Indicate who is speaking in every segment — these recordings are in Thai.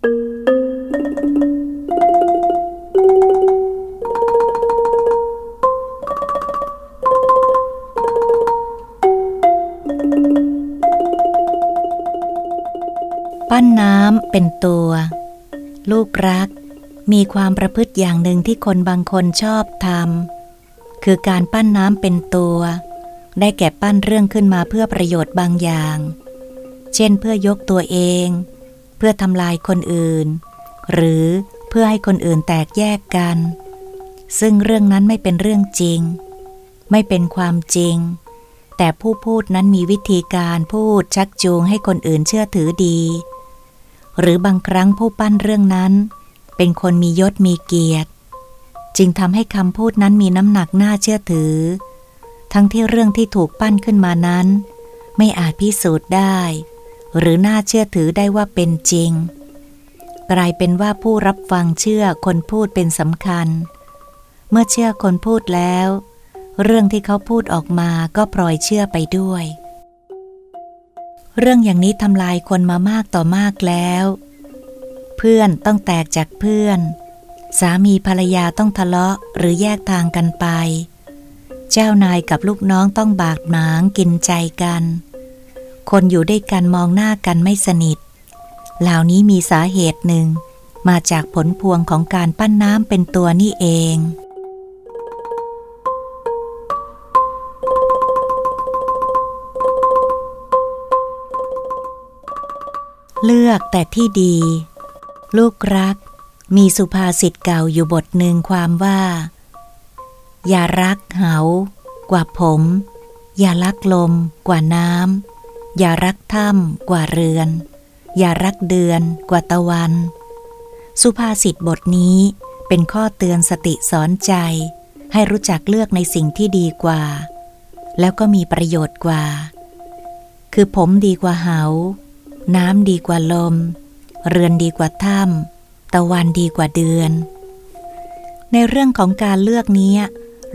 Speaker 1: ปั้นน้ำเป็นตัว ลูกรัก มีความประพฤติอย่างหนึ่งที่คนบางคนชอบทำคือการปั้นน้ำเป็นตัว ได้แก่ปั้นเรื่องขึ้นมาเพื่อประโยชน์บางอย่าง เช่นเพื่อยกตัวเอง เพื่อทำลายคนอื่น หรือเพื่อให้คนอื่นแตกแยกกัน ซึ่งเรื่องนั้นไม่เป็นเรื่องจริง ไม่เป็นความจริง แต่ผู้พูดนั้นมีวิธีการพูดชักจูงให้คนอื่นเชื่อถือดี หรือบางครั้งผู้ปั้นเรื่องนั้น เป็นคนมียศมีเกียรติ จึงทำให้คำพูดนั้นมีน้ำหนักน่าเชื่อถือ ทั้งที่เรื่องที่ถูกปั้นขึ้นมานั้น ไม่อาจพิสูจน์ได้ หรือน่าเชื่อถือได้ว่าเป็นจริง กลายเป็นว่าผู้รับฟังเชื่อคนพูดเป็นสำคัญ เมื่อเชื่อคนพูดแล้ว เรื่องที่เขาพูดออกมาก็ปล่อยเชื่อไปด้วย เรื่องอย่างนี้ทำลายคนมามากต่อมากแล้ว เพื่อนต้องแตกจากเพื่อน สามีภรรยาต้องทะเลาะหรือแยกทางกันไป เจ้านายกับลูกน้องต้องบาดหมางกินใจกัน คนอยู่ด้วยกันมองหน้ากันไม่สนิท เหล่านี้มีสาเหตุหนึ่ง มาจากผลพวงของการปั้นน้ำเป็นตัวนี่เอง เลือกแต่ที่ดี ลูกรัก มีสุภาษิตเก่าอยู่บทหนึ่งความว่า อย่ารักเหากว่าผม อย่ารักลมกว่าน้ำ อย่ารักถ้ำกว่าเรือน อย่ารักเดือนกว่าตะวัน สุภาษิตบทนี้เป็นข้อเตือนสติสอนใจ ให้รู้จักเลือกในสิ่งที่ดีกว่า แล้วก็มีประโยชน์กว่า คือผมดีกว่าเหา น้ำดีกว่าลม เรือนดีกว่าถ้ำตะวันดีกว่าเดือน ในเรื่องของการเลือกนี้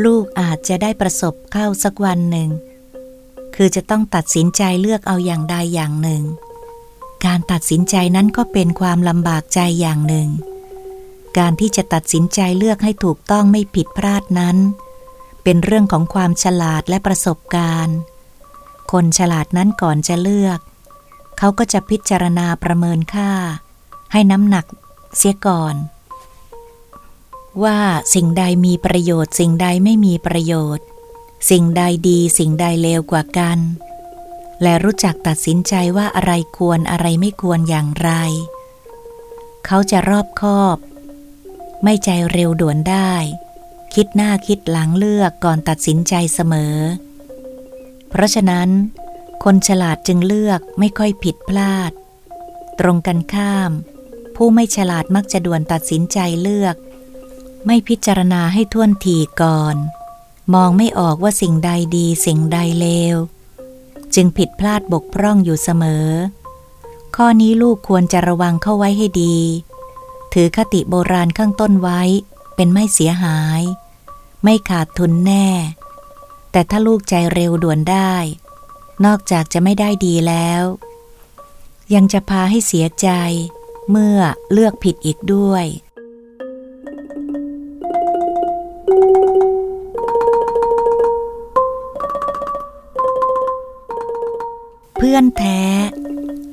Speaker 1: ลูกอาจจะได้ประสบเข้าสักวันหนึ่ง คือจะต้องตัดสินใจเลือกเอาอย่างใดอย่างหนึ่ง การตัดสินใจนั้นก็เป็นความลำบากใจอย่างหนึ่ง การที่จะตัดสินใจเลือกให้ถูกต้องไม่ผิดพลาดนั้น เป็นเรื่องของความฉลาดและประสบการณ์ คนฉลาดนั้นก่อนจะเลือก เขาก็จะพิจารณาประเมินค่า ให้น้ำหนักเสียก่อน ว่าสิ่งใดมีประโยชน์สิ่งใดไม่มีประโยชน์ สิ่งใดดีสิ่งใดเลวกว่ากัน และรู้จักตัดสินใจว่าอะไรควรอะไรไม่ควรอย่างไร เขาจะรอบคอบ ไม่ใจเร็วด่วนได้ คิดหน้าคิดหลังเลือกก่อนตัดสินใจเสมอ เพราะฉะนั้น คนฉลาดจึงเลือกไม่ค่อยผิดพลาด ตรงกันข้าม ผู้ไม่ฉลาดมักจะด่วนตัดสินใจเลือก ไม่พิจารณาให้ท่วนทีก่อน มองไม่ออกว่าสิ่งใดดีสิ่งใดเลว จึงผิดพลาดบกพร่องอยู่เสมอ ข้อนี้ลูกควรจะระวังเข้าไว้ให้ดี ถือคติโบราณข้างต้นไว้ เป็นไม่เสียหาย ไม่ขาดทุนแน่ แต่ถ้าลูกใจเร็วด่วนได้ นอกจากจะไม่ได้ดีแล้ว ยังจะพาให้เสียใจ เมื่อเลือกผิดอีกด้วย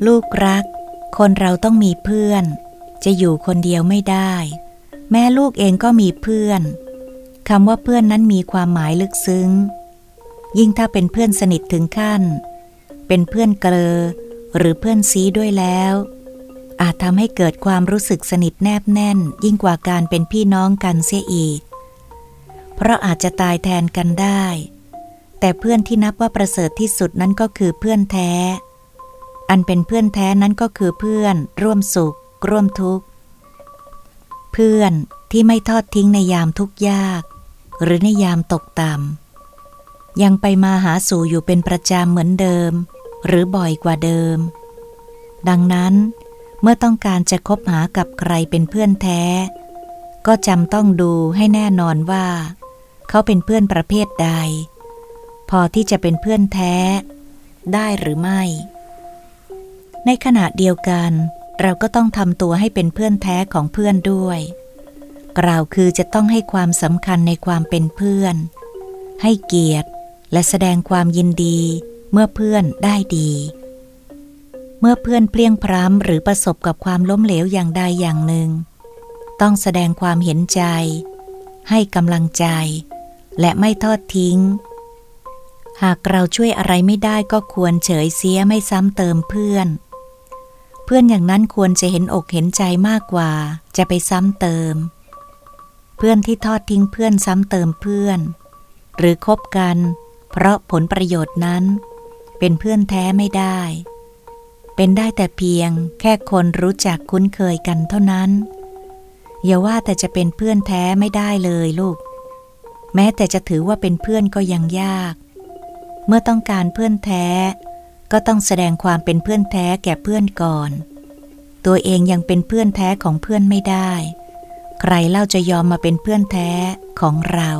Speaker 1: ลูกรัก คนเราต้องมีเพื่อน จะอยู่คนเดียวไม่ได้ แม่ลูกเองก็มีเพื่อนคำว่าเพื่อนนั้นมีความหมายลึกซึ้ง ยิ่งถ้าเป็นเพื่อนสนิทถึงขั้น เป็นเพื่อนเกลอ หรือเพื่อนซีด้วยแล้ว อาจทำให้เกิดความรู้สึกสนิทแนบแน่น ยิ่งกว่าการเป็นพี่น้องกันเสียอีก เพราะอาจจะตายแทนกันได้ แต่เพื่อนที่นับว่าประเสริฐที่สุดนั้นก็คือเพื่อนแท้ อันเป็นเพื่อนแท้นั้นก็คือเพื่อน ร่วมสุข ร่วมทุกข์ เพื่อนที่ไม่ทอดทิ้งในยามทุกข์ยาก หรือในยามตกต่ำยังไปมาหาสู่อยู่เป็นประจำเหมือนเดิม หรือบ่อยกว่าเดิม ดังนั้นเมื่อต้องการจะคบหากับใครเป็นเพื่อนแท้ ก็จำต้องดูให้แน่นอนว่า เขาเป็นเพื่อนประเภทใด พอที่จะเป็นเพื่อนแท้ ได้หรือไม่ ในขณะเดียวกัน เราก็ต้องทำตัวให้เป็นเพื่อนแท้ของเพื่อนด้วย กล่าวคือจะต้องให้ความสำคัญในความเป็นเพื่อน ให้เกียรติและแสดงความยินดีเมื่อเพื่อนได้ดี เมื่อเพื่อนเปลี่ยงพร้ำหรือประสบกับความล้มเหลวอย่างใดอย่างหนึ่ง ต้องแสดงความเห็นใจ ให้กำลังใจ และไม่ทอดทิ้ง หากเราช่วยอะไรไม่ได้ก็ควรเฉยเสียไม่ซ้ำเติมเพื่อน เพื่อนอย่างนั้นควรจะเห็นอกเห็นใจมากกว่า จะไปซ้ำเติม เพื่อนที่ทอดทิ้งเพื่อนซ้ำเติมเพื่อน หรือคบกัน เพราะผลประโยชน์นั้น เป็นเพื่อนแท้ไม่ได้ เป็นได้แต่เพียงแค่คนรู้จักคุ้นเคยกันเท่านั้น อย่าว่าแต่จะเป็นเพื่อนแท้ไม่ได้เลยลูก แม้แต่จะถือว่าเป็นเพื่อนก็ยังยาก เมื่อต้องการเพื่อนแท้ ก็ต้องแสดงความเป็นเพื่อนแท้แก่เพื่อนก่อน ตัวเองยังเป็นเพื่อนแท้ของเพื่อนไม่ได้ ใครเล่าจะยอมมาเป็นเพื่อนแท้ของเรา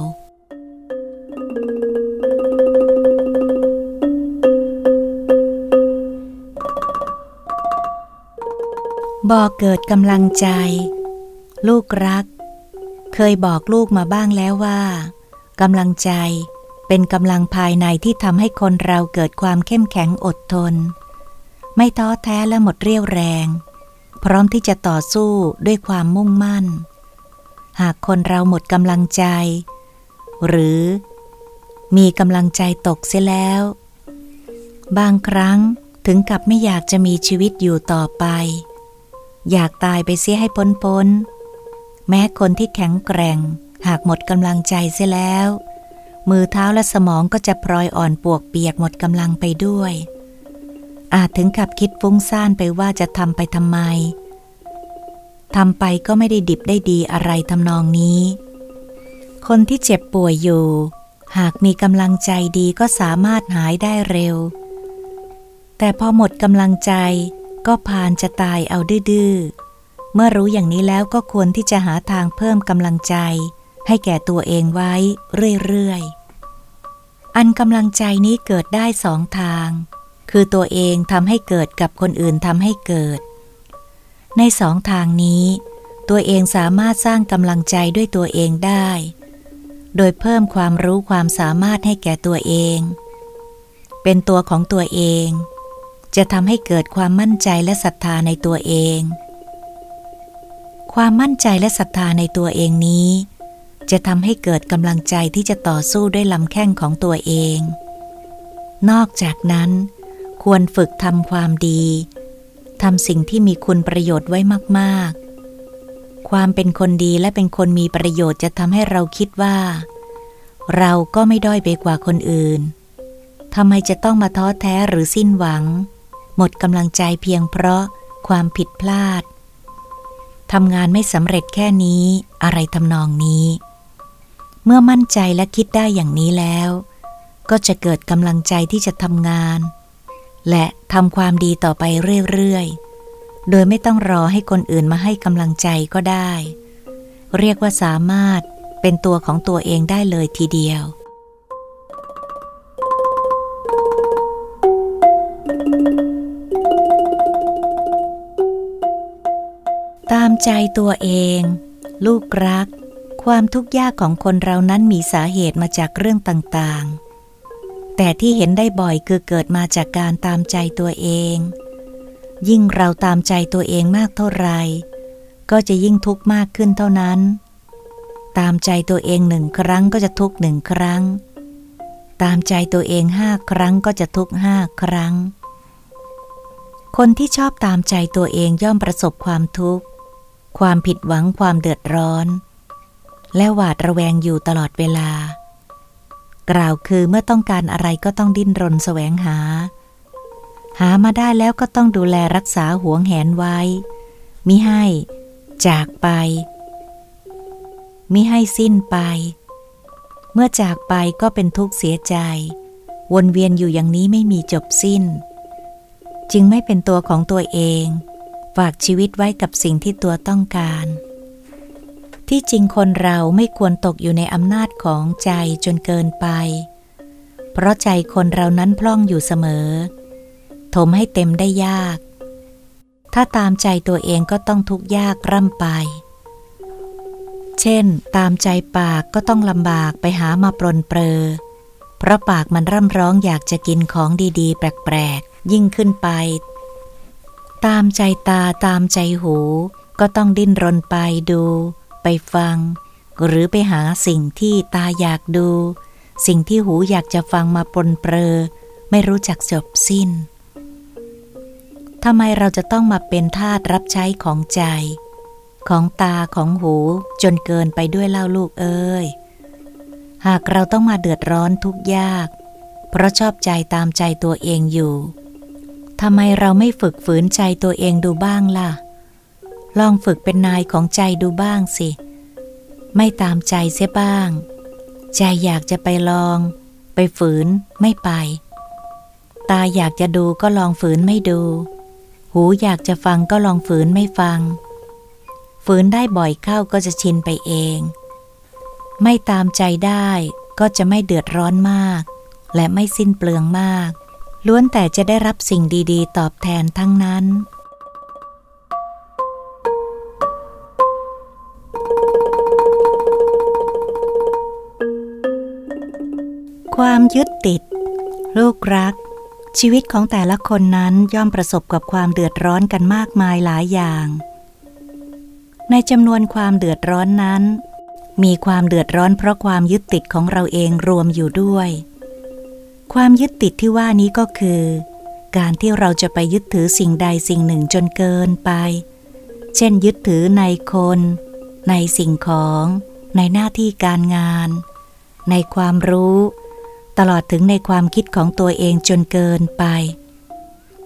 Speaker 1: บอกเกิดกำลังใจ ลูกรัก เคยบอกลูกมาบ้างแล้วว่า กำลังใจ เป็นกำลังภายในที่ทำให้คนเราเกิดความเข้มแข็งอดทน ไม่ท้อแท้และหมดเรี่ยวแรง พร้อมที่จะต่อสู้ด้วยความมุ่งมั่น หากคนเราหมดกำลังใจ หรือมีกำลังใจตกเสียแล้ว บางครั้งถึงกับไม่อยากจะมีชีวิตอยู่ต่อไป อยากตายไปเสียให้พ้นพ้น แม้คนที่แข็งแกร่ง หากหมดกำลังใจเสียแล้ว มือเท้าและสมองก็จะพลอยอ่อนปวกเปียกหมดกำลังไปด้วย อาจถึงกับคิดฟุ้งซ่านไปว่าจะทำไปทำไมทำไปก็ไม่ได้ดิบได้ดีอะไรทำนองนี้ คนที่เจ็บป่วยอยู่ หากมีกำลังใจดีก็สามารถหายได้เร็ว แต่พอหมดกำลังใจก็พานจะตายเอาดื้อเมื่อรู้อย่างนี้แล้วก็ควรที่จะหาทางเพิ่มกำลังใจ ให้แก่ตัวเองไว้เรื่อยๆ อันกำลังใจนี้เกิดได้สองทาง คือตัวเองทำให้เกิดกับคนอื่นทำให้เกิด ในสองทางนี้ ตัวเองสามารถสร้างกำลังใจด้วยตัวเองได้ โดยเพิ่มความรู้ความสามารถให้แก่ตัวเอง เป็นตัวของตัวเอง จะทำให้เกิดความมั่นใจและศรัทธาในตัวเอง ความมั่นใจและศรัทธาในตัวเองนี้ จะทำให้เกิดกำลังใจที่จะต่อสู้ด้วยลำแข้งของตัวเอง นอกจากนั้น ควรฝึกทำความดีทำสิ่งที่มีคุณประโยชน์ไว้มาก ๆ ความเป็นคนดีและเป็นคนมีประโยชน์จะทำให้เราคิดว่า เราก็ไม่ด้อยไปกว่าคนอื่นทำไมจะต้องมาท้อแท้หรือสิ้นหวัง หมดกำลังใจเพียงเพราะความผิดพลาดทำงานไม่สำเร็จแค่นี้อะไรทำนองนี้ เมื่อมั่นใจและคิดได้อย่างนี้แล้ว ก็จะเกิดกำลังใจที่จะทำงาน และทำความดีต่อไปเรื่อยๆ โดยไม่ต้องรอให้คนอื่นมาให้กำลังใจก็ได้ เรียกว่าสามารถเป็นตัวของตัวเองได้เลยทีเดียว ตามใจตัวเอง ลูกรัก ความทุกข์ยากของคนเรานั้นมีสาเหตุมาจากเรื่องต่างๆ แต่ที่เห็นได้บ่อยคือเกิดมาจากการตามใจตัวเอง ยิ่งเราตามใจตัวเองมากเท่าไรก็จะยิ่งทุกข์มากขึ้นเท่านั้น ตามใจตัวเองหนึ่งครั้งก็จะทุกข์หนึ่งครั้ง ตามใจตัวเองห้าครั้งก็จะทุกข์ห้าครั้ง คนที่ชอบตามใจตัวเองย่อมประสบความทุกข์ ความผิดหวังความเดือดร้อน และหวาดระแวงอยู่ตลอดเวลา กล่าวคือเมื่อต้องการอะไรก็ต้องดิ้นรนแสวงหา หามาได้แล้วก็ต้องดูแลรักษาหวงแหนไว้ มิให้ จากไป มิให้สิ้นไป เมื่อจากไปก็เป็นทุกข์เสียใจ วนเวียนอยู่อย่างนี้ไม่มีจบสิ้น จึงไม่เป็นตัวของตัวเอง ฝากชีวิตไว้กับสิ่งที่ตัวต้องการ ที่จริงคนเราไม่ควรตกอยู่ในอำนาจของใจจนเกินไป เพราะใจคนเรานั้นพล่องอยู่เสมอ ถมให้เต็มได้ยาก ถ้าตามใจตัวเองก็ต้องทุกข์ยากร่ำไป เช่น ตามใจปากก็ต้องลำบากไปหามาปลนเปลอเพราะปากมันร่ำร้องอยากจะกินของดีๆ แปลกๆ ยิ่งขึ้นไป ตามใจตาตามใจหูก็ต้องดิ้นรนไปดู ไปฟัง หรือไปหาสิ่งที่ตาอยากดู สิ่งที่หูอยากจะฟังมาปนเปลอไม่รู้จักจบสิ้นทำไมเราจะต้องมาเป็นทาสรับใช้ของใจ ของตาของหูจนเกินไปด้วยเล่าลูกเอ้ย หากเราต้องมาเดือดร้อนทุกยาก เพราะชอบใจตามใจตัวเองอยู่ทำไมเราไม่ฝึกฝืนใจตัวเองดูบ้างล่ะ ลองฝึกเป็นนายของใจดูบ้างสิ ไม่ตามใจเสียบ้าง ใจอยากจะไปลอง ไปฝืนไม่ไป ตาอยากจะดูก็ลองฝืนไม่ดู หูอยากจะฟังก็ลองฝืนไม่ฟัง ฝืนได้บ่อยเข้าก็จะชินไปเอง ไม่ตามใจได้ก็จะไม่เดือดร้อนมาก และไม่สิ้นเปลืองมาก ล้วนแต่จะได้รับสิ่งดี ๆ ตอบแทนทั้งนั้น ความยึดติด ลูกรัก ชีวิตของแต่ละคนนั้นย่อมประสบกับความเดือดร้อนกันมากมายหลายอย่าง ในจำนวนความเดือดร้อนนั้น มีความเดือดร้อนเพราะความยึดติดของเราเองรวมอยู่ด้วย ความยึดติดที่ว่านี้ก็คือ การที่เราจะไปยึดถือสิ่งใดสิ่งหนึ่งจนเกินไป เช่น ยึดถือในคน ในสิ่งของ ในหน้าที่การงานในความรู้ ตลอดถึงในความคิดของตัวเองจนเกินไป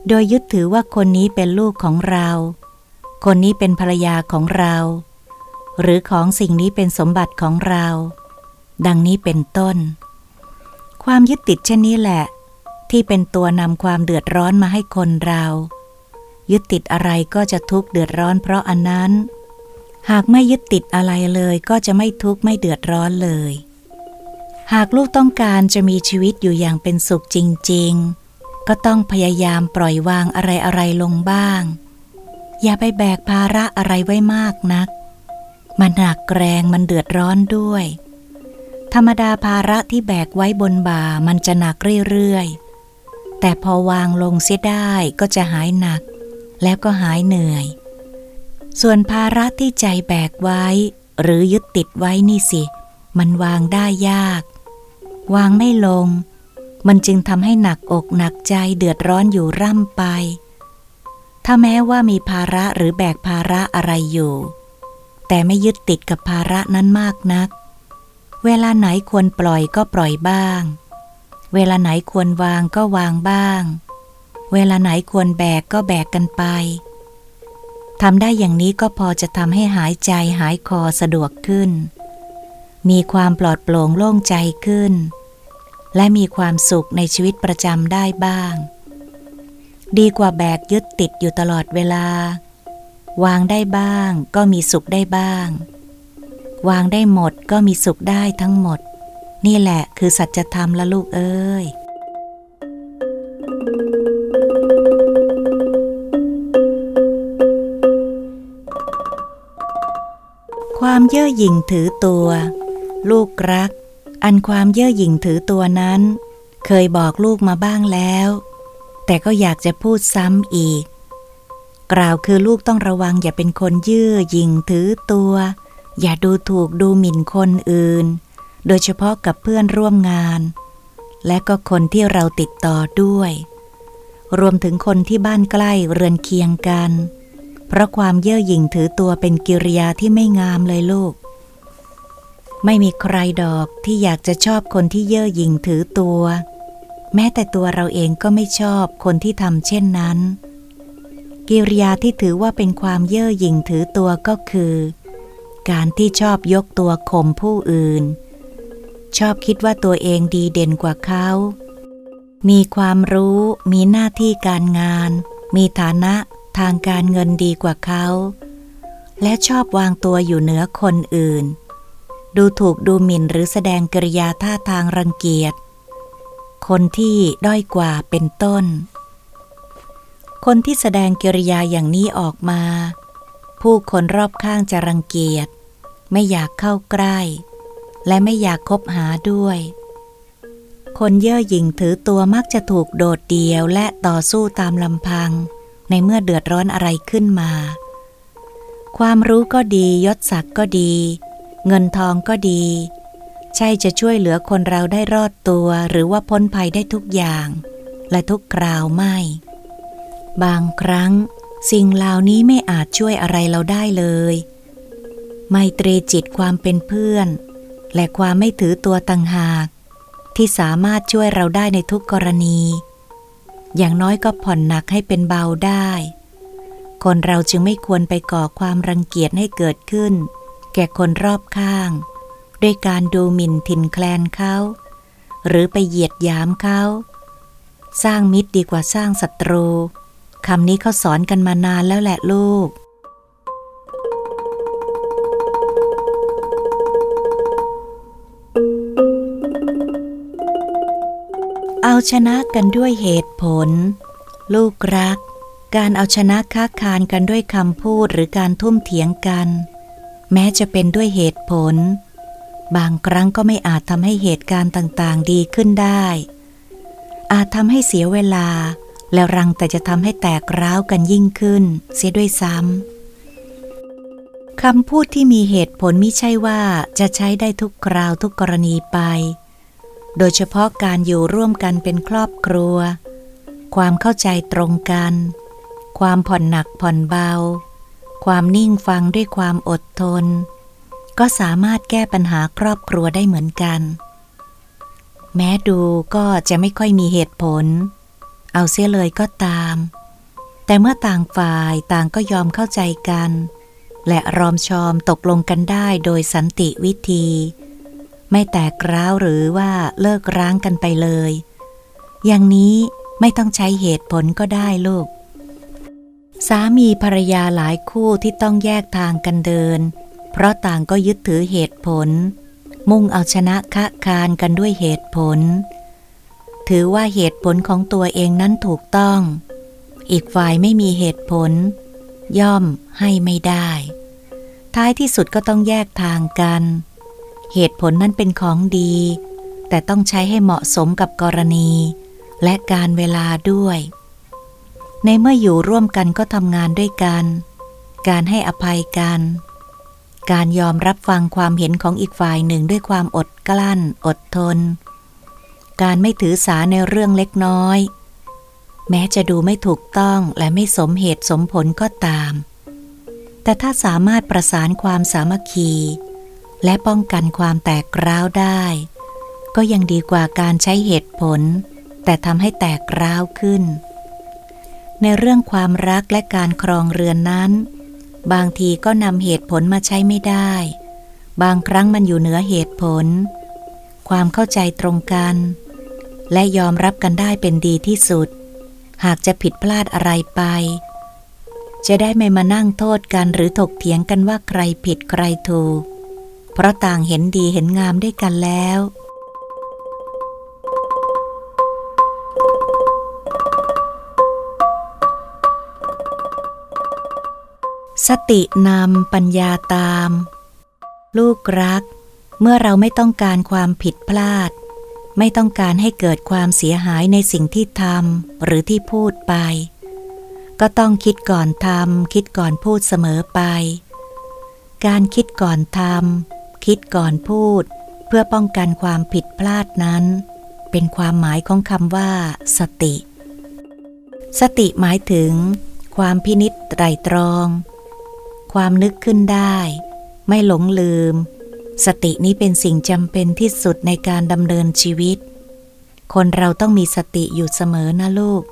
Speaker 1: โดยยึดถือว่าคนนี้เป็นลูกของเรา คนนี้เป็นภรรยาของเรา หรือของสิ่งนี้เป็นสมบัติของเรา ดังนี้เป็นต้น ความยึดติดเช่นนี้แหละ ที่เป็นตัวนำความเดือดร้อนมาให้คนเรา ยึดติดอะไรก็จะทุกข์เดือดร้อนเพราะอันนั้น หากไม่ยึดติดอะไรเลยก็จะไม่ทุกข์ไม่เดือดร้อนเลย หากลูกต้องการจะมีชีวิตอยู่อย่างเป็นสุขจริง ๆ ก็ต้องพยายามปล่อยวางอะไรๆลงบ้าง อย่าไปแบกภาระอะไรไว้มากนัก มันหนักแรงมันเดือดร้อนด้วย ธรรมดาภาระที่แบกไว้บนบ่ามันจะหนักเรื่อยๆ แต่พอวางลงเสียได้ก็จะหายหนัก แล้วก็หายเหนื่อย ส่วนภาระที่ใจแบกไว้ หรือยึดติดไว้นี่สิ มันวางได้ยาก วางไม่ลง มันจึงทำให้หนักอกหนักใจเดือดร้อนอยู่ร่ำไป ถ้าแม้ว่ามีภาระหรือแบกภาระอะไรอยู่ แต่ไม่ยึดติดกับภาระนั้นมากนัก เวลาไหนควรปล่อยก็ปล่อยบ้าง เวลาไหนควรวางก็วางบ้าง เวลาไหนควรแบกก็แบกกันไปทำได้อย่างนี้ก็พอจะทำให้หายใจหายคอสะดวกขึ้น มีความปลอดโปร่งโล่งใจขึ้น และมีความสุขในชีวิตประจำได้บ้าง ดีกว่าแบกยึดติดอยู่ตลอดเวลา วางได้บ้างก็มีสุขได้บ้าง วางได้หมดก็มีสุขได้ทั้งหมด นี่แหละคือสัจธรรมละลูกเอ้ยความเย่อหยิ่งถือตัว ลูกรัก อันความเย่อหยิ่งถือตัวนั้น เคยบอกลูกมาบ้างแล้ว แต่ก็อยากจะพูดซ้ำอีก กล่าวคือลูกต้องระวังอย่าเป็นคนเยื่อหยิ่งถือตัว อย่าดูถูกดูหมิ่นคนอื่น โดยเฉพาะกับเพื่อนร่วมงาน และก็คนที่เราติดต่อด้วย รวมถึงคนที่บ้านใกล้เรือนเคียงกัน เพราะความเย่อหยิ่งถือตัวเป็นกิริยาที่ไม่งามเลยลูก ไม่มีใครดอกที่อยากจะชอบคนที่เย่อหยิ่งถือตัว แม้แต่ตัวเราเองก็ไม่ชอบคนที่ทำเช่นนั้น กิริยาที่ถือว่าเป็นความเย่อหยิ่งถือตัวก็คือ การที่ชอบยกตัวข่มผู้อื่น ชอบคิดว่าตัวเองดีเด่นกว่าเขา มีความรู้ มีหน้าที่การงาน มีฐานะทางการเงินดีกว่าเขา และชอบวางตัวอยู่เหนือคนอื่น ดูถูกดูหมิ่นหรือแสดงกริยาท่าทางรังเกียจ คนที่ด้อยกว่าเป็นต้น คนที่แสดงกิริยาอย่างนี้ออกมา ผู้คนรอบข้างจะรังเกียจ ไม่อยากเข้าใกล้ และไม่อยากคบหาด้วย คนเย่อหยิ่งถือตัวมักจะถูกโดดเดี่ยวและต่อสู้ตามลำพัง ในเมื่อเดือดร้อนอะไรขึ้นมา ความรู้ก็ดียศศักดิ์ก็ดี เงินทองก็ดี ใช่จะช่วยเหลือคนเราได้รอดตัวหรือว่าพ้นภัยได้ทุกอย่าง และทุกคราวไม่ บางครั้ง สิ่งเหล่านี้ไม่อาจช่วยอะไรเราได้เลยไมตรีจิตความเป็นเพื่อน และความไม่ถือตัวต่างหาก ที่สามารถช่วยเราได้ในทุกกรณี อย่างน้อยก็ผ่อนหนักให้เป็นเบาได้ คนเราจึงไม่ควรไปก่อความรังเกียจให้เกิดขึ้น แก่คนรอบข้าง ด้วยการดูหมิ่นถิ่นแคลนเขา หรือไปเหยียดยามเขา สร้างมิตรดีกว่าสร้างศัตรูคำนี้เขาสอนกันมานานแล้วแหละลูก เอาชนะกันด้วยเหตุผล ลูกรัก การเอาชนะค้าคานกันด้วยคำพูดหรือการทุ่มเถียงกัน แม้จะเป็นด้วยเหตุผล บางครั้งก็ไม่อาจทำให้เหตุการณ์ต่างๆ ดีขึ้นได้ อาจทำให้เสียเวลา แล้วรังแต่จะทำให้แตกร้าวกันยิ่งขึ้น เสียด้วยซ้ำคำพูดที่มีเหตุผลไม่ใช่ว่าจะใช้ได้ทุกคราวทุกกรณีไป โดยเฉพาะการอยู่ร่วมกันเป็นครอบครัว ความเข้าใจตรงกัน ความผ่อนหนักผ่อนเบา ความนิ่งฟังด้วยความอดทน ก็สามารถแก้ปัญหาครอบครัวได้เหมือนกัน แม้ดูก็จะไม่ค่อยมีเหตุผล เอาเสียเลยก็ตาม แต่เมื่อต่างฝ่ายต่างก็ยอมเข้าใจกัน และรอมชอมตกลงกันได้โดยสันติวิธี ไม่แตกร้าวหรือว่าเลิกร้างกันไปเลย อย่างนี้ไม่ต้องใช้เหตุผลก็ได้ลูก สามีภรรยาหลายคู่ที่ต้องแยกทางกันเดิน เพราะต่างก็ยึดถือเหตุผล มุ่งเอาชนะคะคานกันด้วยเหตุผล ถือว่าเหตุผลของตัวเองนั้นถูกต้อง อีกฝ่ายไม่มีเหตุผล ย่อมให้ไม่ได้ ท้ายที่สุดก็ต้องแยกทางกัน เหตุผลนั้นเป็นของดี แต่ต้องใช้ให้เหมาะสมกับกรณี และการเวลาด้วย ในเมื่ออยู่ร่วมกันก็ทำงานด้วยกัน การให้อภัยกัน การยอมรับฟังความเห็นของอีกฝ่ายหนึ่งด้วยความอดกลั้น อดทน การไม่ถือสาในเรื่องเล็กน้อย แม้จะดูไม่ถูกต้องและไม่สมเหตุสมผลก็ตาม แต่ถ้าสามารถประสานความสามัคคี และป้องกันความแตกร้าวได้ ก็ยังดีกว่าการใช้เหตุผล แต่ทำให้แตกร้าวขึ้น ในเรื่องความรักและการครองเรือนนั้น บางทีก็นำเหตุผลมาใช้ไม่ได้ บางครั้งมันอยู่เหนือเหตุผล ความเข้าใจตรงกัน และยอมรับกันได้เป็นดีที่สุด หากจะผิดพลาดอะไรไป จะได้ไม่มานั่งโทษกันหรือถกเถียงกันว่าใครผิดใครถูก เพราะต่างเห็นดีเห็นงามด้วยกันแล้ว สตินำปัญญาตาม ลูกรัก เมื่อเราไม่ต้องการความผิดพลาด ไม่ต้องการให้เกิดความเสียหายในสิ่งที่ทำหรือที่พูดไป ก็ต้องคิดก่อนทำคิดก่อนพูดเสมอไป การคิดก่อนทำคิดก่อนพูด เพื่อป้องกันความผิดพลาดนั้น เป็นความหมายของคำว่า สติ สติหมายถึง ความพินิษไตรตรอง ความนึกขึ้นได้ ไม่หลงลืม สตินี้เป็นสิ่งจำเป็นที่สุดในการดำเนินชีวิต คนเราต้องมีสติอยู่เสมอนะลูก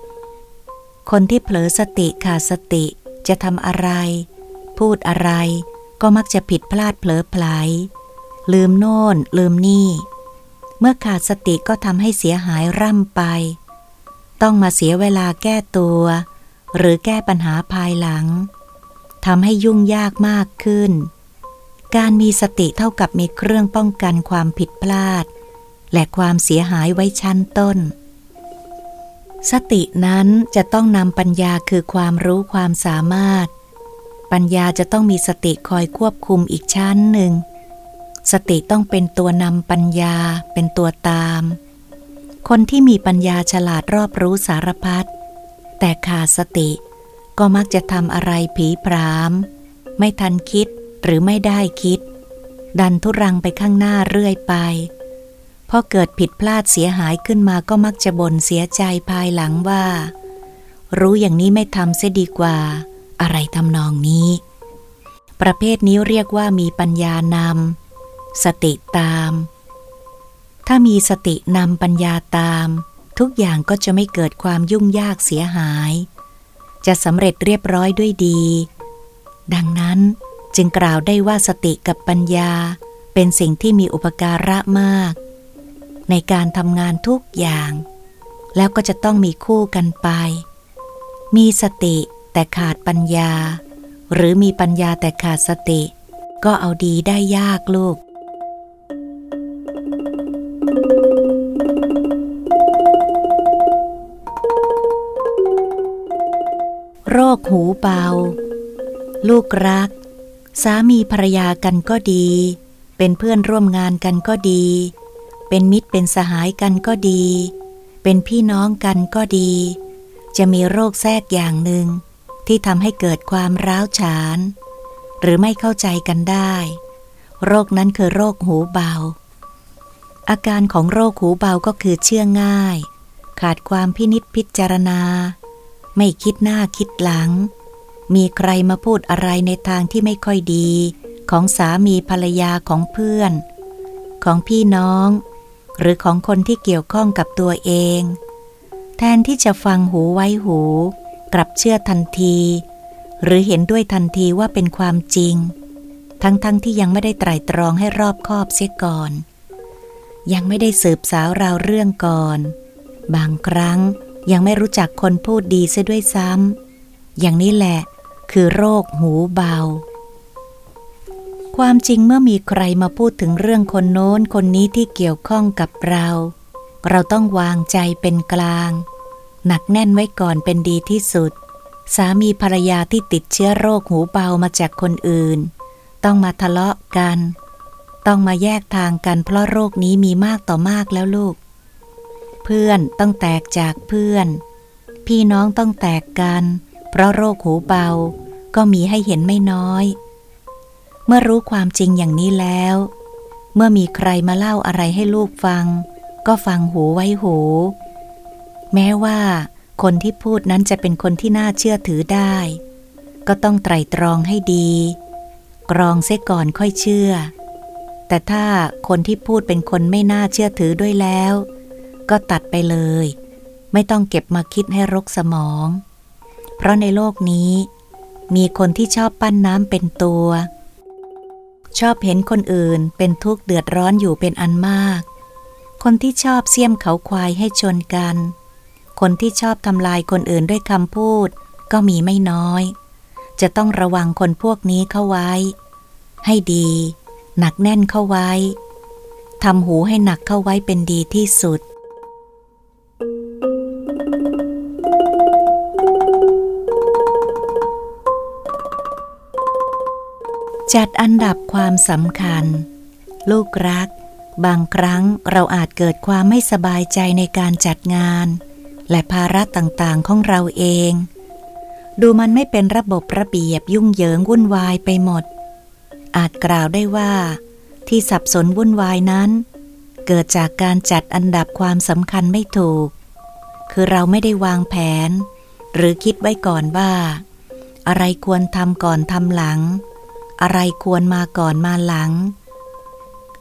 Speaker 1: คนที่เผลอสติขาดสติจะทำอะไร พูดอะไร ก็มักจะผิดพลาดเผลอไผลลืมโน่น ลืมนี่ เมื่อขาดสติก็ทำให้เสียหายร่ำไป ต้องมาเสียเวลาแก้ตัว หรือแก้ปัญหาภายหลัง ทำให้ยุ่งยากมากขึ้น การมีสติเท่ากับมีเครื่องป้องกันความผิดพลาด และความเสียหายไว้ชั้นต้น สตินั้นจะต้องนำปัญญาคือความรู้ความสามารถ ปัญญาจะต้องมีสติคอยควบคุมอีกชั้นหนึ่ง สติต้องเป็นตัวนำปัญญาเป็นตัวตาม คนที่มีปัญญาฉลาดรอบรู้สารพัดแต่ขาดสติ ก็มักจะทำอะไรผีพราม ไม่ทันคิดหรือไม่ได้คิด ดันทุรังไปข้างหน้าเรื่อยไปพอเกิดผิดพลาดเสียหายขึ้นมาก็มักจะบ่นเสียใจภายหลังว่า รู้อย่างนี้ไม่ทำเสียดีกว่า อะไรทำนองนี้ ประเภทนี้เรียกว่ามีปัญญานำสติตาม ถ้ามีสตินำปัญญาตาม ทุกอย่างก็จะไม่เกิดความยุ่งยากเสียหาย จะสำเร็จเรียบร้อยด้วยดี ดังนั้นจึงกล่าวได้ว่าสติกับปัญญาเป็นสิ่งที่มีอุปการะมาก ในการทำงานทุกอย่าง แล้วก็จะต้องมีคู่กันไป มีสติแต่ขาดปัญญา หรือมีปัญญาแต่ขาดสติ ก็เอาดีได้ยากลูก โรคหูเบา ลูกรัก สามีภรรยากันก็ดี เป็นเพื่อนร่วมงานกันก็ดี เป็นมิตรเป็นสหายกันก็ดี เป็นพี่น้องกันก็ดี จะมีโรคแทรกอย่างหนึ่ง ที่ทำให้เกิดความร้าวฉาน หรือไม่เข้าใจกันได้ โรคนั้นคือโรคหูเบา อาการของโรคหูเบาก็คือเชื่อง่าย ขาดความพินิษพิจารณา ไม่คิดหน้าคิดหลัง มีใครมาพูดอะไรในทางที่ไม่ค่อยดี ของสามีภรรยาของเพื่อน ของพี่น้อง หรือของคนที่เกี่ยวข้องกับตัวเอง แทนที่จะฟังหูไว้หู กลับเชื่อทันที หรือเห็นด้วยทันทีว่าเป็นความจริง ทั้งๆทที่ยังไม่ได้ไตร่ตรองให้รอบคอบเสียก่อน ยังไม่ได้สืบสาวราวเรื่องก่อน บางครั้ง ยังไม่รู้จักคนพูดดีเสียด้วยซ้ำอย่างนี้แหละ คือโรคหูเบา ความจริงเมื่อมีใครมาพูดถึงเรื่องคนโน้นคนนี้ที่เกี่ยวข้องกับเรา เราต้องวางใจเป็นกลาง หนักแน่นไว้ก่อนเป็นดีที่สุด สามีภรรยาที่ติดเชื้อโรคหูเบามาจากคนอื่น ต้องมาทะเลาะกัน ต้องมาแยกทางกันเพราะโรคนี้มีมากต่อมากแล้วลูก เพื่อนต้องแตกจากเพื่อน พี่น้องต้องแตกกัน เพราะโรคหูเบา ก็มีให้เห็นไม่น้อย เมื่อรู้ความจริงอย่างนี้แล้ว เมื่อมีใครมาเล่าอะไรให้ลูกฟัง ก็ฟังหูไว้หู แม้ว่า คนที่พูดนั้นจะเป็นคนที่น่าเชื่อถือได้ ก็ต้องไตรตรองให้ดี กรองเสียก่อนค่อยเชื่อ แต่ถ้าคนที่พูดเป็นคนไม่น่าเชื่อถือด้วยแล้ว ก็ตัดไปเลย ไม่ต้องเก็บมาคิดให้รกสมอง เพราะในโลกนี้ มีคนที่ชอบปั้นน้ำเป็นตัว ชอบเห็นคนอื่นเป็นทุกข์เดือดร้อนอยู่เป็นอันมาก คนที่ชอบเสี้ยมเขาควายให้ชนกัน คนที่ชอบทำลายคนอื่นด้วยคำพูด ก็มีไม่น้อย จะต้องระวังคนพวกนี้เข้าไว้ ให้ดี หนักแน่นเข้าไว้ทำหูให้หนักเข้าไว้เป็นดีที่สุด จัดอันดับความสำคัญ ลูกรัก บางครั้งเราอาจเกิดความไม่สบายใจในการจัดงาน และภาระต่างๆของเราเอง ดูมันไม่เป็นระบบระเบียบยุ่งเหยิงวุ่นวายไปหมด อาจกล่าวได้ว่า ที่สับสนวุ่นวายนั้น เกิดจากการจัดอันดับความสำคัญไม่ถูก คือเราไม่ได้วางแผน หรือคิดไว้ก่อนว่า อะไรควรทำก่อนทำหลัง อะไรควรมาก่อนมาหลัง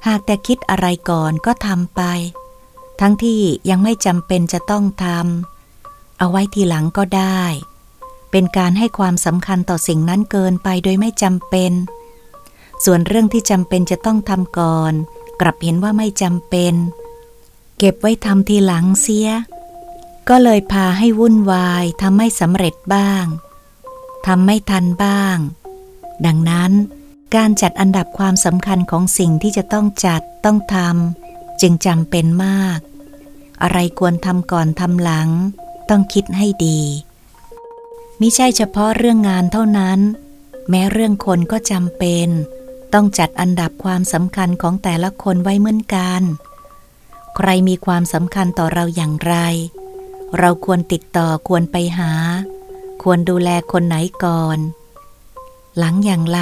Speaker 1: หากแต่คิดอะไรก่อนก็ทำไป ทั้งที่ยังไม่จำเป็นจะต้องทำเอาไว้ทีหลังก็ได้ เป็นการให้ความสำคัญต่อสิ่งนั้นเกินไปโดยไม่จำเป็น ส่วนเรื่องที่จำเป็นจะต้องทำก่อน กลับเห็นว่าไม่จำเป็น เก็บไว้ทำทีหลังเสีย ก็เลยพาให้วุ่นวายทำไม่สำเร็จบ้างทำไม่ทันบ้าง ดังนั้น การจัดอันดับความสำคัญของสิ่งที่จะต้องจัดต้องทำจึงจำเป็นมาก อะไรควรทำก่อนทำหลัง ต้องคิดให้ดี มิใช่เฉพาะเรื่องงานเท่านั้น แม้เรื่องคนก็จำเป็น ต้องจัดอันดับความสำคัญของแต่ละคนไว้เหมือนกัน ใครมีความสำคัญต่อเราอย่างไร เราควรติดต่อควรไปหา ควรดูแลคนไหนก่อน หลังอย่างไร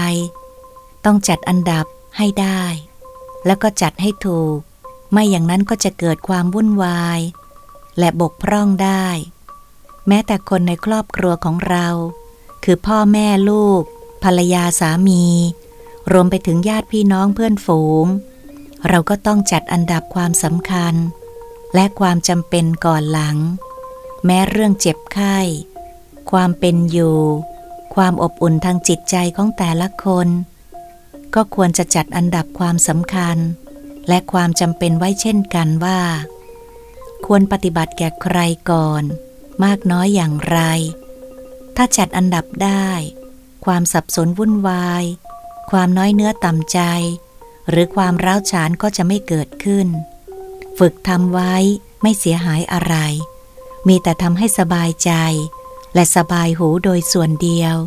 Speaker 1: ต้องจัดอันดับให้ได้ แล้วก็จัดให้ถูก ไม่อย่างนั้นก็จะเกิดความวุ่นวาย และบกพร่องได้ แม้แต่คนในครอบครัวของเรา คือพ่อแม่ลูก ภรรยาสามี รวมไปถึงญาติพี่น้องเพื่อนฝูง เราก็ต้องจัดอันดับความสำคัญ และความจำเป็นก่อนหลัง แม้เรื่องเจ็บไข้ ความเป็นอยู่ ความอบอุ่นทางจิตใจของแต่ละคน ก็ควรจะจัดอันดับความสำคัญ และความจำเป็นไว้เช่นกันว่า ควรปฏิบัติแก่ใครก่อน มากน้อยอย่างไร ถ้าจัดอันดับได้ ความสับสนวุ่นวาย ความน้อยเนื้อต่ำใจ หรือความร้าวฉานก็จะไม่เกิดขึ้น ฝึกทำไว้ไม่เสียหายอะไร มีแต่ทำให้สบายใจ และสบายหูโดยส่วนเดียว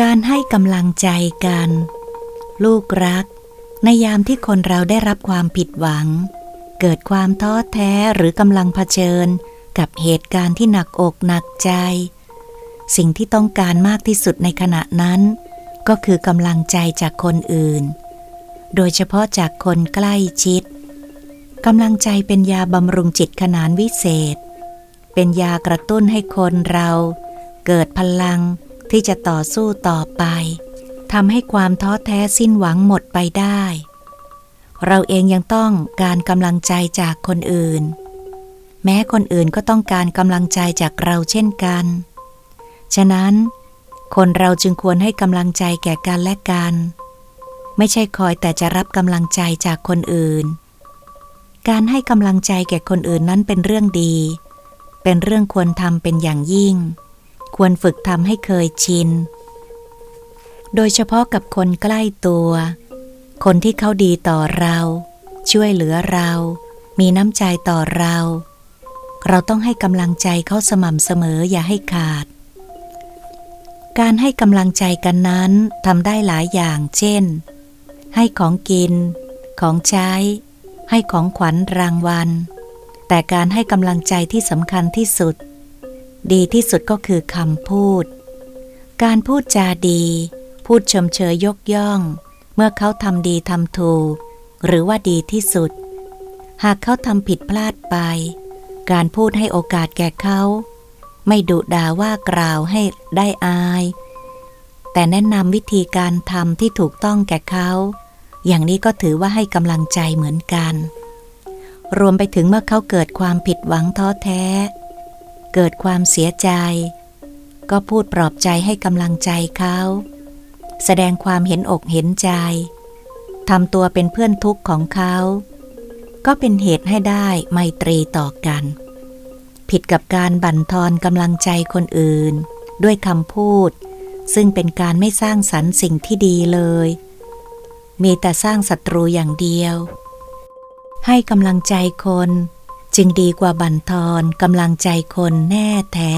Speaker 1: การให้กำลังใจกัน ลูกรัก ในยามที่คนเราได้รับความผิดหวัง เกิดความท้อแท้หรือกำลังเผชิญกับเหตุการณ์ที่หนักอกหนักใจ สิ่งที่ต้องการมากที่สุดในขณะนั้น ก็คือกำลังใจจากคนอื่น โดยเฉพาะจากคนใกล้ชิดกำลังใจเป็นยาบำรุงจิตขนานวิเศษ เป็นยากระตุ้นให้คนเรา เกิดพลังที่จะต่อสู้ต่อไปทำให้ความท้อแท้สิ้นหวังหมดไปได้ เราเองยังต้องการกำลังใจจากคนอื่น แม้คนอื่นก็ต้องการกำลังใจจากเราเช่นกัน ฉะนั้น คนเราจึงควรให้กำลังใจแก่กันและกัน ไม่ใช่คอยแต่จะรับกำลังใจจากคนอื่น การให้กำลังใจแก่คนอื่นนั้นเป็นเรื่องดี เป็นเรื่องควรทำเป็นอย่างยิ่ง ควรฝึกทำให้เคยชิน โดยเฉพาะกับคนใกล้ตัว คนที่เขาดีต่อเรา ช่วยเหลือเรา มีน้ำใจต่อเรา เราต้องให้กำลังใจเขาสม่ำเสมออย่าให้ขาดการให้กำลังใจกันนั้นทำได้หลายอย่าง เช่น ให้ของกิน ของใช้ ให้ของขวัญรางวัล แต่การให้กำลังใจที่สำคัญที่สุด ดีที่สุดก็คือคำพูด การพูดจาดี พูดชมเชยยกย่อง เมื่อเขาทำดีทำถูก หรือว่าดีที่สุด หากเขาทำผิดพลาดไป การพูดให้โอกาสแก่เขาไม่ดุด่าว่ากล่าวให้ได้อาย แต่แนะนำวิธีการทำที่ถูกต้องแก่เขา อย่างนี้ก็ถือว่าให้กำลังใจเหมือนกัน รวมไปถึงเมื่อเขาเกิดความผิดหวังท้อแท้ เกิดความเสียใจ ก็พูดปลอบใจให้กำลังใจเขา แสดงความเห็นอกเห็นใจทำตัวเป็นเพื่อนทุกข์ของเขา ก็เป็นเหตุให้ได้ไมตรีต่อกัน ผิดกับการบั่นทอนกำลังใจคนอื่น ด้วยคำพูด ซึ่งเป็นการไม่สร้างสรรค์สิ่งที่ดีเลย มีแต่สร้างศัตรูอย่างเดียว ให้กำลังใจคน จึงดีกว่าบั่นทอนกำลังใจคนแน่แท้